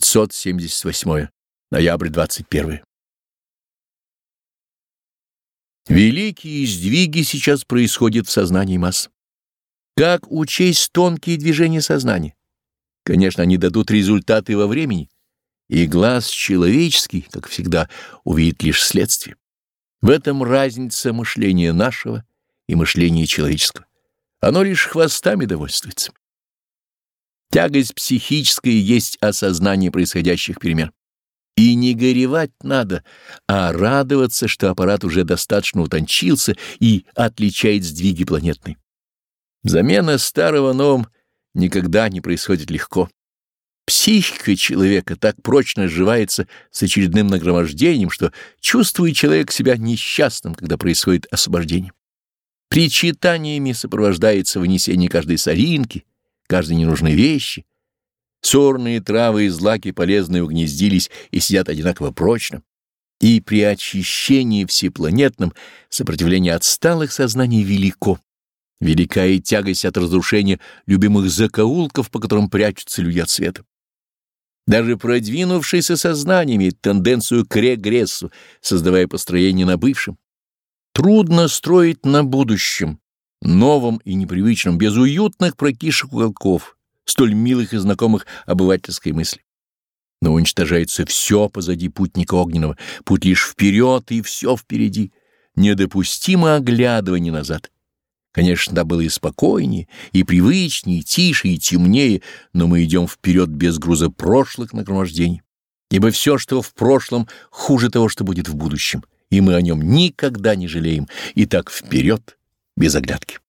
578. Ноябрь 21. Великие сдвиги сейчас происходят в сознании масс. Как учесть тонкие движения сознания? Конечно, они дадут результаты во времени, и глаз человеческий, как всегда, увидит лишь следствие. В этом разница мышления нашего и мышления человеческого. Оно лишь хвостами довольствуется. Тягость психическая есть осознание происходящих перемен. И не горевать надо, а радоваться, что аппарат уже достаточно утончился и отличает сдвиги планетные. Замена старого новым никогда не происходит легко. Психика человека так прочно сживается с очередным нагромождением, что чувствует человек себя несчастным, когда происходит освобождение. Причитаниями сопровождается вынесение каждой соринки, каждой ненужной вещи. Сорные травы и злаки полезные угнездились и сидят одинаково прочно. И при очищении всепланетном сопротивление отсталых сознаний велико. Велика и тягость от разрушения любимых закоулков, по которым прячутся люди от света. Даже продвинувшееся сознание имеет тенденцию к регрессу, создавая построение на бывшем. Трудно строить на будущем, новом и непривычном, без уютных прокишек уголков, столь милых и знакомых обывательской мысли. Но уничтожается все позади путника огненного, путь лишь вперед и все впереди. Недопустимо оглядывание назад. Конечно, да было и спокойнее, и привычнее, и тише, и темнее, но мы идем вперед без груза прошлых нагромождений. Ибо все, что в прошлом, хуже того, что будет в будущем, и мы о нем никогда не жалеем. И так вперед, без оглядки.